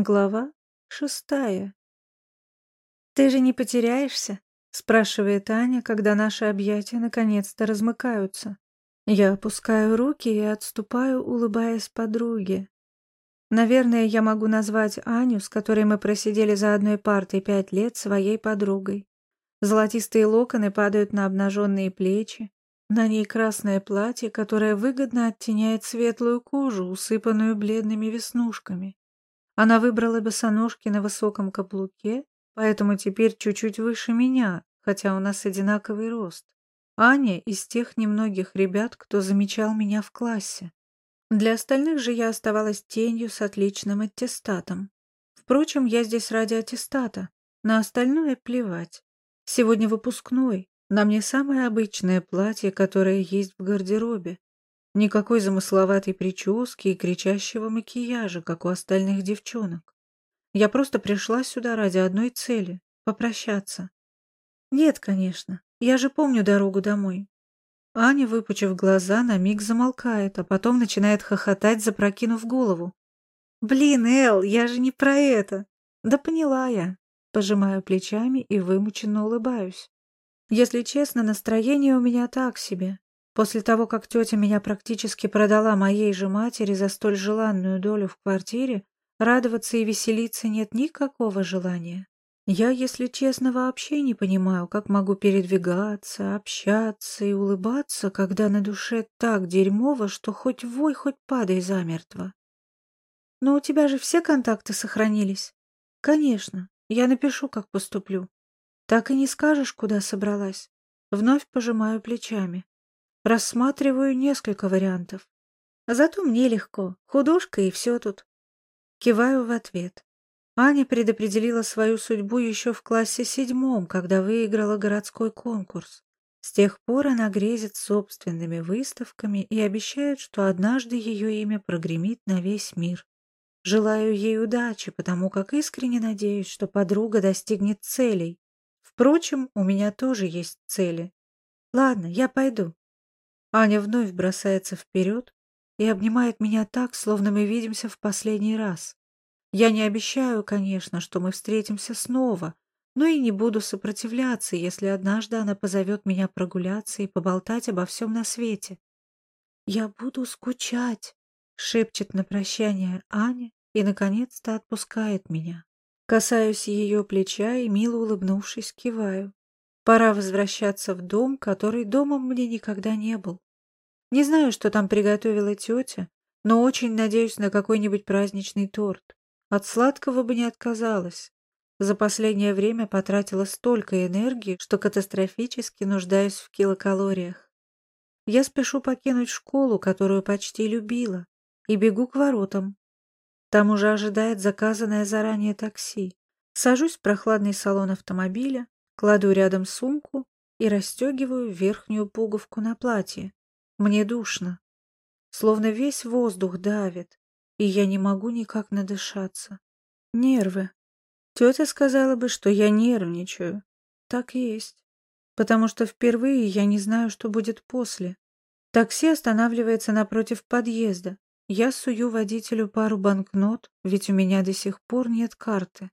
Глава шестая. «Ты же не потеряешься?» — спрашивает Аня, когда наши объятия наконец-то размыкаются. Я опускаю руки и отступаю, улыбаясь подруге. Наверное, я могу назвать Аню, с которой мы просидели за одной партой пять лет, своей подругой. Золотистые локоны падают на обнаженные плечи. На ней красное платье, которое выгодно оттеняет светлую кожу, усыпанную бледными веснушками. Она выбрала босоножки на высоком каблуке, поэтому теперь чуть-чуть выше меня, хотя у нас одинаковый рост. Аня из тех немногих ребят, кто замечал меня в классе. Для остальных же я оставалась тенью с отличным аттестатом. Впрочем, я здесь ради аттестата, на остальное плевать. Сегодня выпускной, на мне самое обычное платье, которое есть в гардеробе. Никакой замысловатой прически и кричащего макияжа, как у остальных девчонок. Я просто пришла сюда ради одной цели — попрощаться. Нет, конечно, я же помню дорогу домой. Аня, выпучив глаза, на миг замолкает, а потом начинает хохотать, запрокинув голову. «Блин, Эл, я же не про это!» «Да поняла я». Пожимаю плечами и вымученно улыбаюсь. Если честно, настроение у меня так себе. После того, как тетя меня практически продала моей же матери за столь желанную долю в квартире, радоваться и веселиться нет никакого желания. Я, если честно, вообще не понимаю, как могу передвигаться, общаться и улыбаться, когда на душе так дерьмово, что хоть вой, хоть падай замертво. Но у тебя же все контакты сохранились? Конечно, я напишу, как поступлю. Так и не скажешь, куда собралась. Вновь пожимаю плечами. Рассматриваю несколько вариантов. Зато мне легко. Художка и все тут. Киваю в ответ. Аня предопределила свою судьбу еще в классе седьмом, когда выиграла городской конкурс. С тех пор она грезит собственными выставками и обещает, что однажды ее имя прогремит на весь мир. Желаю ей удачи, потому как искренне надеюсь, что подруга достигнет целей. Впрочем, у меня тоже есть цели. Ладно, я пойду. Аня вновь бросается вперед и обнимает меня так, словно мы видимся в последний раз. Я не обещаю, конечно, что мы встретимся снова, но и не буду сопротивляться, если однажды она позовет меня прогуляться и поболтать обо всем на свете. «Я буду скучать», — шепчет на прощание Аня и, наконец-то, отпускает меня. Касаюсь ее плеча и, мило улыбнувшись, киваю. Пора возвращаться в дом, который домом мне никогда не был. Не знаю, что там приготовила тетя, но очень надеюсь на какой-нибудь праздничный торт. От сладкого бы не отказалась. За последнее время потратила столько энергии, что катастрофически нуждаюсь в килокалориях. Я спешу покинуть школу, которую почти любила, и бегу к воротам. Там уже ожидает заказанное заранее такси. Сажусь в прохладный салон автомобиля, Кладу рядом сумку и расстегиваю верхнюю пуговку на платье. Мне душно. Словно весь воздух давит, и я не могу никак надышаться. Нервы. Тетя сказала бы, что я нервничаю. Так есть. Потому что впервые я не знаю, что будет после. Такси останавливается напротив подъезда. Я сую водителю пару банкнот, ведь у меня до сих пор нет карты.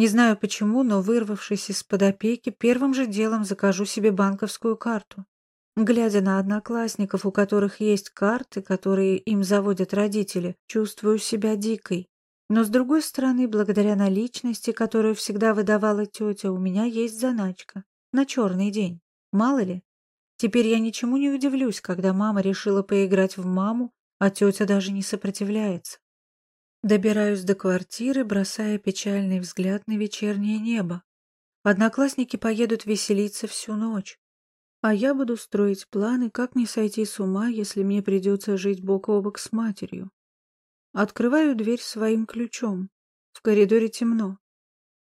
Не знаю почему, но вырвавшись из-под опеки, первым же делом закажу себе банковскую карту. Глядя на одноклассников, у которых есть карты, которые им заводят родители, чувствую себя дикой. Но с другой стороны, благодаря наличности, которую всегда выдавала тетя, у меня есть заначка. На черный день. Мало ли. Теперь я ничему не удивлюсь, когда мама решила поиграть в маму, а тетя даже не сопротивляется. Добираюсь до квартиры, бросая печальный взгляд на вечернее небо. Одноклассники поедут веселиться всю ночь. А я буду строить планы, как не сойти с ума, если мне придется жить бок о бок с матерью. Открываю дверь своим ключом. В коридоре темно.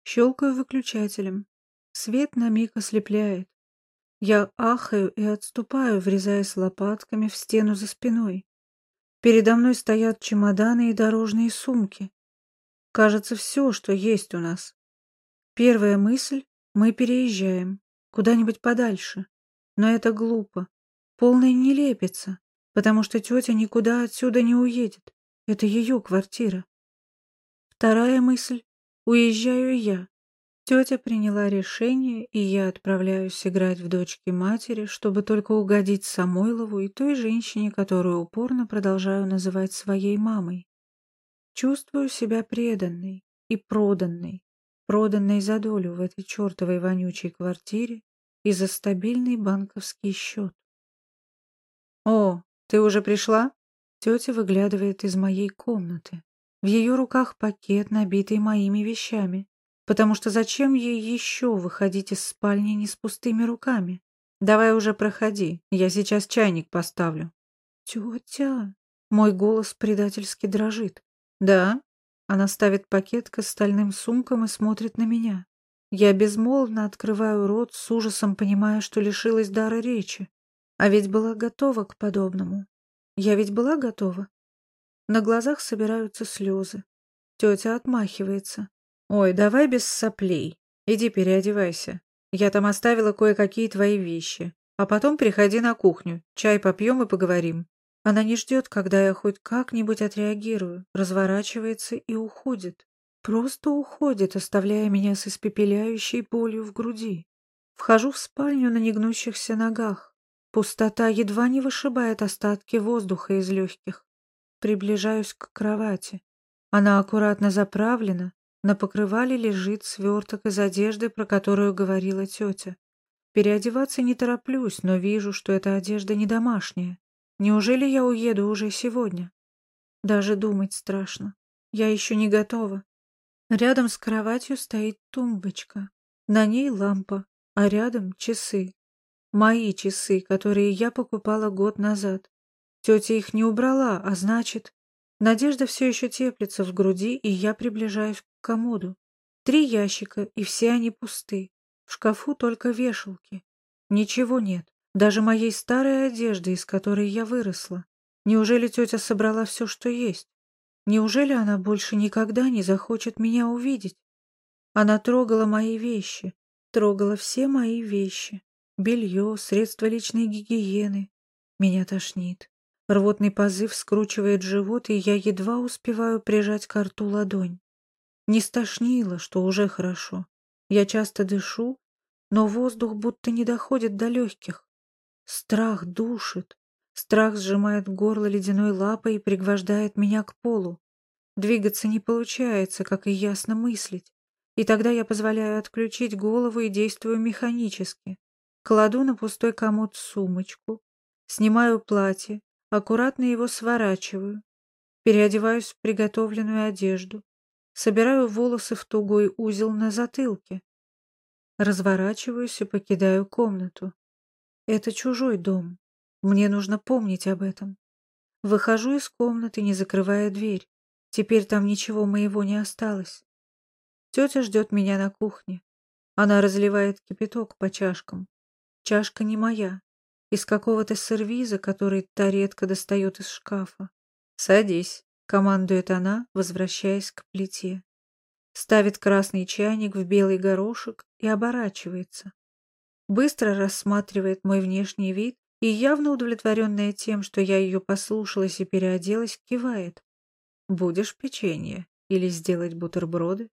Щелкаю выключателем. Свет на миг ослепляет. Я ахаю и отступаю, врезаясь лопатками в стену за спиной. Передо мной стоят чемоданы и дорожные сумки. Кажется, все, что есть у нас. Первая мысль — мы переезжаем. Куда-нибудь подальше. Но это глупо. Полная нелепица. Потому что тетя никуда отсюда не уедет. Это ее квартира. Вторая мысль — уезжаю я. Тетя приняла решение, и я отправляюсь играть в дочки матери, чтобы только угодить Самойлову и той женщине, которую упорно продолжаю называть своей мамой. Чувствую себя преданной и проданной, проданной за долю в этой чертовой вонючей квартире и за стабильный банковский счет. «О, ты уже пришла?» Тетя выглядывает из моей комнаты. В ее руках пакет, набитый моими вещами. Потому что зачем ей еще выходить из спальни не с пустыми руками? Давай уже проходи, я сейчас чайник поставлю. Тетя, мой голос предательски дрожит. Да? Она ставит пакет к остальным сумкам и смотрит на меня. Я безмолвно открываю рот, с ужасом понимая, что лишилась дара речи. А ведь была готова к подобному. Я ведь была готова. На глазах собираются слезы. Тетя отмахивается. «Ой, давай без соплей. Иди переодевайся. Я там оставила кое-какие твои вещи. А потом приходи на кухню. Чай попьем и поговорим». Она не ждет, когда я хоть как-нибудь отреагирую, разворачивается и уходит. Просто уходит, оставляя меня с испепеляющей болью в груди. Вхожу в спальню на негнущихся ногах. Пустота едва не вышибает остатки воздуха из легких. Приближаюсь к кровати. Она аккуратно заправлена, на покрывале лежит сверток из одежды, про которую говорила тетя. Переодеваться не тороплюсь, но вижу, что эта одежда не домашняя. Неужели я уеду уже сегодня? Даже думать страшно. Я еще не готова. Рядом с кроватью стоит тумбочка. На ней лампа, а рядом часы. Мои часы, которые я покупала год назад. Тетя их не убрала, а значит... Надежда все еще теплится в груди, и я приближаюсь к комоду. Три ящика, и все они пусты. В шкафу только вешалки. Ничего нет, даже моей старой одежды, из которой я выросла. Неужели тетя собрала все, что есть? Неужели она больше никогда не захочет меня увидеть? Она трогала мои вещи, трогала все мои вещи. Белье, средства личной гигиены. Меня тошнит. Рвотный позыв скручивает живот, и я едва успеваю прижать к рту ладонь. Не стошнило, что уже хорошо. Я часто дышу, но воздух будто не доходит до легких. Страх душит. Страх сжимает горло ледяной лапой и пригвождает меня к полу. Двигаться не получается, как и ясно мыслить. И тогда я позволяю отключить голову и действую механически. Кладу на пустой комод сумочку, снимаю платье, Аккуратно его сворачиваю, переодеваюсь в приготовленную одежду, собираю волосы в тугой узел на затылке, разворачиваюсь и покидаю комнату. Это чужой дом. Мне нужно помнить об этом. Выхожу из комнаты, не закрывая дверь. Теперь там ничего моего не осталось. Тетя ждет меня на кухне. Она разливает кипяток по чашкам. Чашка не моя из какого-то сервиза, который та редко достает из шкафа. «Садись», — командует она, возвращаясь к плите. Ставит красный чайник в белый горошек и оборачивается. Быстро рассматривает мой внешний вид и, явно удовлетворенная тем, что я ее послушалась и переоделась, кивает. «Будешь печенье или сделать бутерброды?»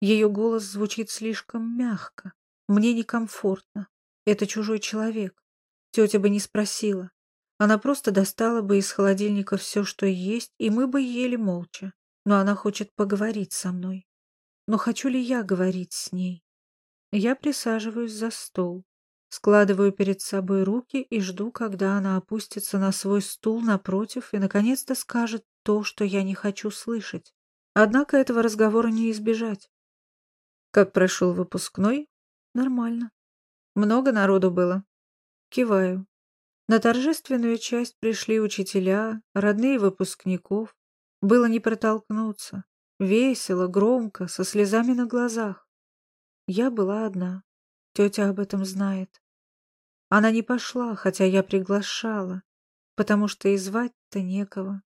Ее голос звучит слишком мягко. Мне некомфортно. Это чужой человек. Тетя бы не спросила. Она просто достала бы из холодильника все, что есть, и мы бы ели молча. Но она хочет поговорить со мной. Но хочу ли я говорить с ней? Я присаживаюсь за стол, складываю перед собой руки и жду, когда она опустится на свой стул напротив и наконец-то скажет то, что я не хочу слышать. Однако этого разговора не избежать. Как прошел выпускной? Нормально. Много народу было. Киваю. На торжественную часть пришли учителя, родные выпускников. Было не протолкнуться. Весело, громко, со слезами на глазах. Я была одна. Тетя об этом знает. Она не пошла, хотя я приглашала, потому что и звать-то некого.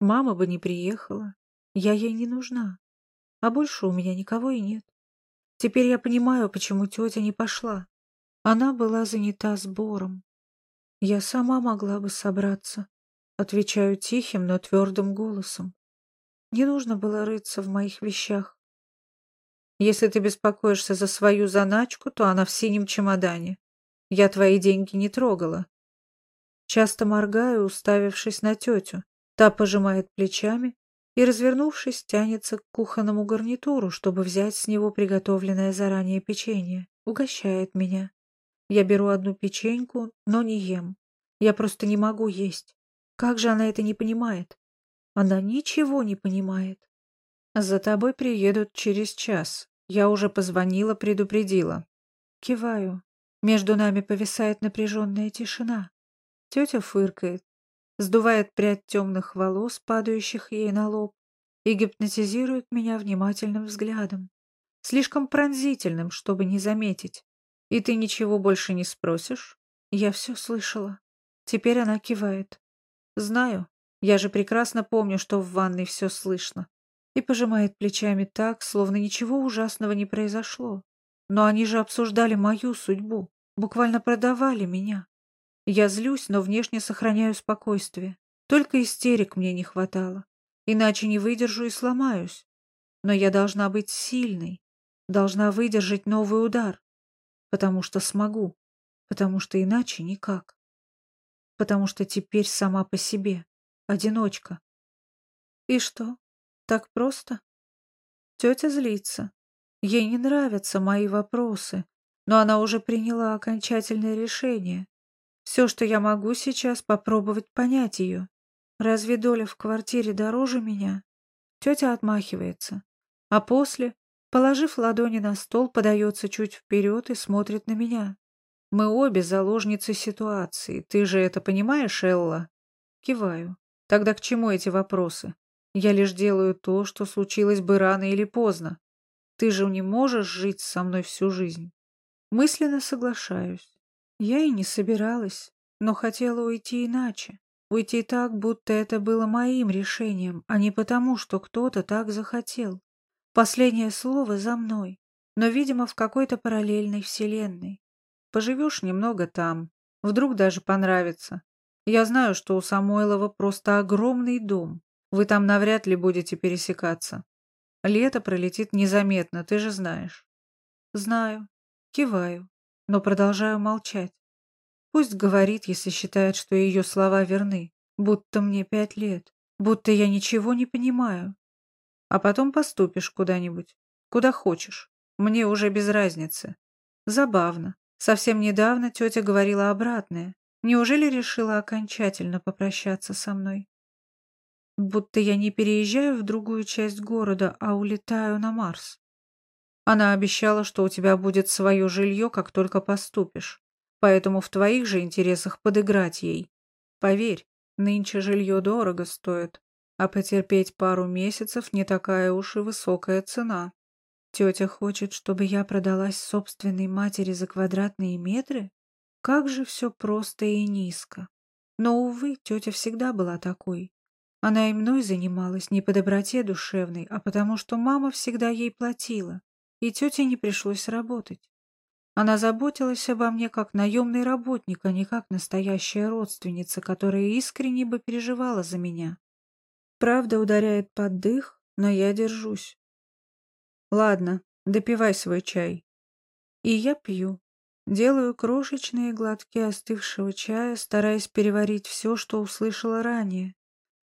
Мама бы не приехала. Я ей не нужна. А больше у меня никого и нет. Теперь я понимаю, почему тетя не пошла. Она была занята сбором. Я сама могла бы собраться, отвечаю тихим, но твердым голосом. Не нужно было рыться в моих вещах. Если ты беспокоишься за свою заначку, то она в синем чемодане. Я твои деньги не трогала. Часто моргаю, уставившись на тетю. Та пожимает плечами и, развернувшись, тянется к кухонному гарнитуру, чтобы взять с него приготовленное заранее печенье. Угощает меня. Я беру одну печеньку, но не ем. Я просто не могу есть. Как же она это не понимает? Она ничего не понимает. За тобой приедут через час. Я уже позвонила, предупредила. Киваю. Между нами повисает напряженная тишина. Тетя фыркает, сдувает прядь темных волос, падающих ей на лоб, и гипнотизирует меня внимательным взглядом. Слишком пронзительным, чтобы не заметить. И ты ничего больше не спросишь? Я все слышала. Теперь она кивает. Знаю. Я же прекрасно помню, что в ванной все слышно. И пожимает плечами так, словно ничего ужасного не произошло. Но они же обсуждали мою судьбу, буквально продавали меня. Я злюсь, но внешне сохраняю спокойствие. Только истерик мне не хватало. Иначе не выдержу и сломаюсь. Но я должна быть сильной, должна выдержать новый удар. Потому что смогу, потому что иначе никак. Потому что теперь сама по себе. Одиночка. И что? Так просто? Тетя злится. Ей не нравятся мои вопросы, но она уже приняла окончательное решение. Все, что я могу сейчас, попробовать понять ее. Разве доля в квартире дороже меня? Тетя отмахивается. А после, положив ладони на стол, подается чуть вперед и смотрит на меня. Мы обе заложницы ситуации. Ты же это понимаешь, Элла? Киваю. Тогда к чему эти вопросы? Я лишь делаю то, что случилось бы рано или поздно. Ты же не можешь жить со мной всю жизнь. Мысленно соглашаюсь. Я и не собиралась, но хотела уйти иначе. Уйти так, будто это было моим решением, а не потому, что кто-то так захотел. Последнее слово за мной, но, видимо, в какой-то параллельной вселенной. Поживешь немного там, вдруг даже понравится. Я знаю, что у Самойлова просто огромный дом. Вы там навряд ли будете пересекаться. Лето пролетит незаметно, ты же знаешь. Знаю. Киваю, но продолжаю молчать. Пусть говорит, если считает, что ее слова верны, будто мне пять лет, будто я ничего не понимаю. А потом поступишь куда-нибудь, куда хочешь. Мне уже без разницы. Забавно. Совсем недавно тетя говорила обратное. Неужели решила окончательно попрощаться со мной? Будто я не переезжаю в другую часть города, а улетаю на Марс. Она обещала, что у тебя будет свое жилье, как только поступишь. Поэтому в твоих же интересах подыграть ей. Поверь, нынче жилье дорого стоит, а потерпеть пару месяцев не такая уж и высокая цена. Тетя хочет, чтобы я продалась собственной матери за квадратные метры? Как же все просто и низко. Но, увы, тетя всегда была такой. Она и мной занималась не по доброте душевной, а потому что мама всегда ей платила, и тете не пришлось работать. Она заботилась обо мне как наемный работник, а не как настоящая родственница, которая искренне бы переживала за меня. Правда ударяет под дых, но я держусь. Ладно, допивай свой чай. И я пью. Делаю крошечные глотки остывшего чая, стараясь переварить все, что услышала ранее.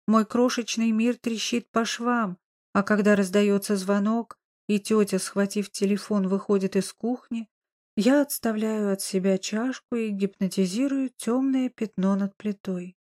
Мой крошечный мир трещит по швам, а когда раздается звонок, и тетя, схватив телефон, выходит из кухни, я отставляю от себя чашку и гипнотизирую темное пятно над плитой.